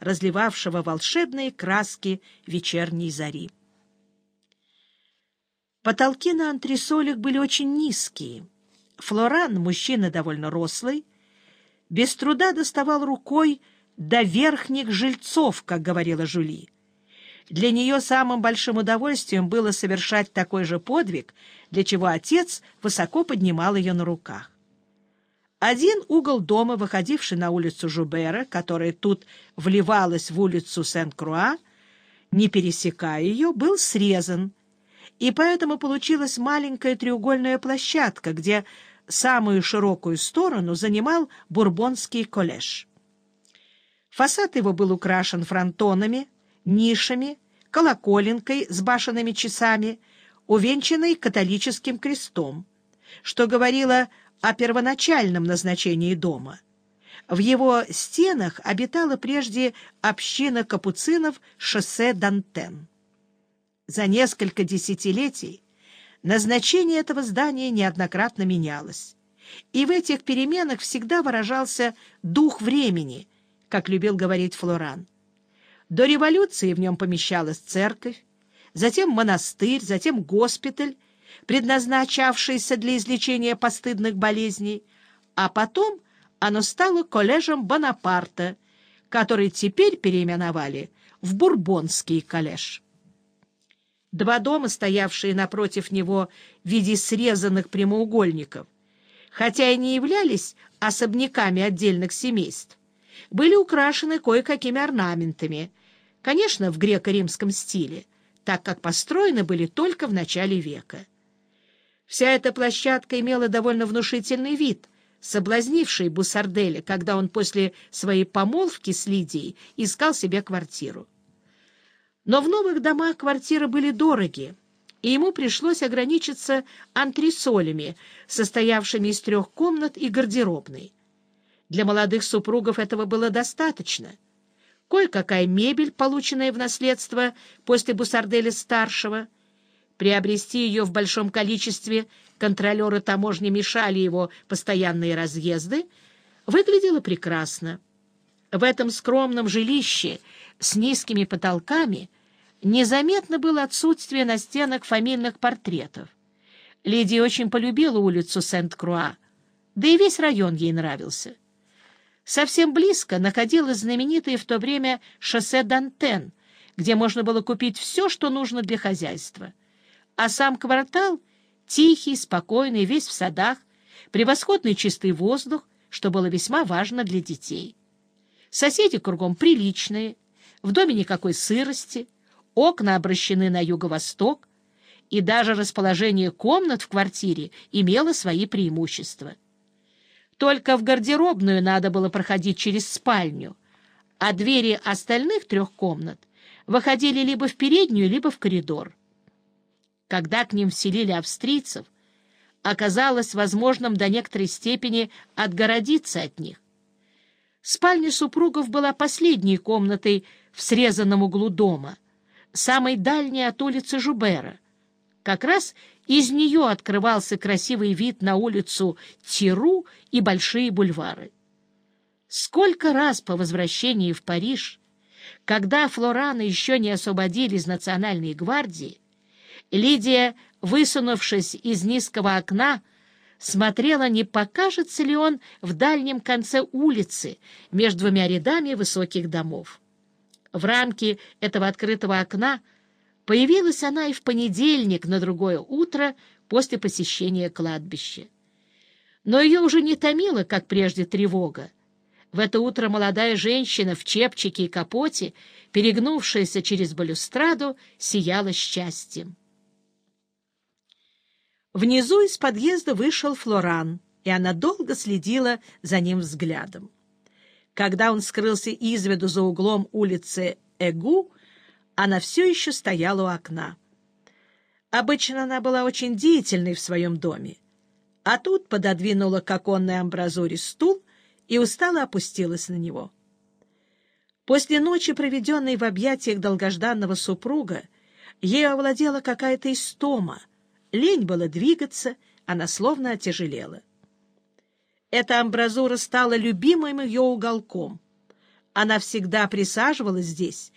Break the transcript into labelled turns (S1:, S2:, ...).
S1: разливавшего волшебные краски вечерней зари. Потолки на антресолях были очень низкие. Флоран, мужчина довольно рослый, без труда доставал рукой до верхних жильцов, как говорила Жули. Для нее самым большим удовольствием было совершать такой же подвиг, для чего отец высоко поднимал ее на руках. Один угол дома, выходивший на улицу Жубера, которая тут вливалась в улицу Сен-Круа, не пересекая ее, был срезан, и поэтому получилась маленькая треугольная площадка, где самую широкую сторону занимал Бурбонский коллеж. Фасад его был украшен фронтонами, нишами, колоколенкой с башенными часами, увенчанной католическим крестом, что говорило о первоначальном назначении дома. В его стенах обитала прежде община капуцинов шоссе Дантен. За несколько десятилетий назначение этого здания неоднократно менялось, и в этих переменах всегда выражался дух времени, как любил говорить Флоран. До революции в нем помещалась церковь, затем монастырь, затем госпиталь, предназначавшийся для излечения постыдных болезней, а потом оно стало коллежем Бонапарта, который теперь переименовали в Бурбонский коллеж. Два дома, стоявшие напротив него в виде срезанных прямоугольников, хотя и не являлись особняками отдельных семейств, были украшены кое-какими орнаментами, конечно, в греко-римском стиле, так как построены были только в начале века. Вся эта площадка имела довольно внушительный вид, соблазнивший Бусарделя, когда он после своей помолвки с Лидией искал себе квартиру. Но в новых домах квартиры были дороги, и ему пришлось ограничиться антресолями, состоявшими из трех комнат и гардеробной. Для молодых супругов этого было достаточно. Кое-какая мебель, полученная в наследство после Бусарделя-старшего — Приобрести ее в большом количестве контролеры таможни мешали его постоянные разъезды, выглядело прекрасно. В этом скромном жилище с низкими потолками незаметно было отсутствие на стенах фамильных портретов. Лидия очень полюбила улицу Сент-Круа, да и весь район ей нравился. Совсем близко находилось знаменитое в то время шоссе Дантен, где можно было купить все, что нужно для хозяйства а сам квартал тихий, спокойный, весь в садах, превосходный чистый воздух, что было весьма важно для детей. Соседи кругом приличные, в доме никакой сырости, окна обращены на юго-восток, и даже расположение комнат в квартире имело свои преимущества. Только в гардеробную надо было проходить через спальню, а двери остальных трех комнат выходили либо в переднюю, либо в коридор когда к ним вселили австрийцев, оказалось возможным до некоторой степени отгородиться от них. Спальня супругов была последней комнатой в срезанном углу дома, самой дальней от улицы Жубера. Как раз из нее открывался красивый вид на улицу Тиру и большие бульвары. Сколько раз по возвращении в Париж, когда Флорана еще не освободили из Национальной гвардии, Лидия, высунувшись из низкого окна, смотрела, не покажется ли он в дальнем конце улицы между двумя рядами высоких домов. В рамке этого открытого окна появилась она и в понедельник на другое утро после посещения кладбища. Но ее уже не томила, как прежде, тревога. В это утро молодая женщина в чепчике и капоте, перегнувшаяся через балюстраду, сияла счастьем. Внизу из подъезда вышел Флоран, и она долго следила за ним взглядом. Когда он скрылся из виду за углом улицы Эгу, она все еще стояла у окна. Обычно она была очень деятельной в своем доме, а тут пододвинула к оконной амбразуре стул и устало опустилась на него. После ночи, проведенной в объятиях долгожданного супруга, ей овладела какая-то истома — Лень было двигаться, она словно отяжелела. Эта амбразура стала любимым ее уголком. Она всегда присаживалась здесь,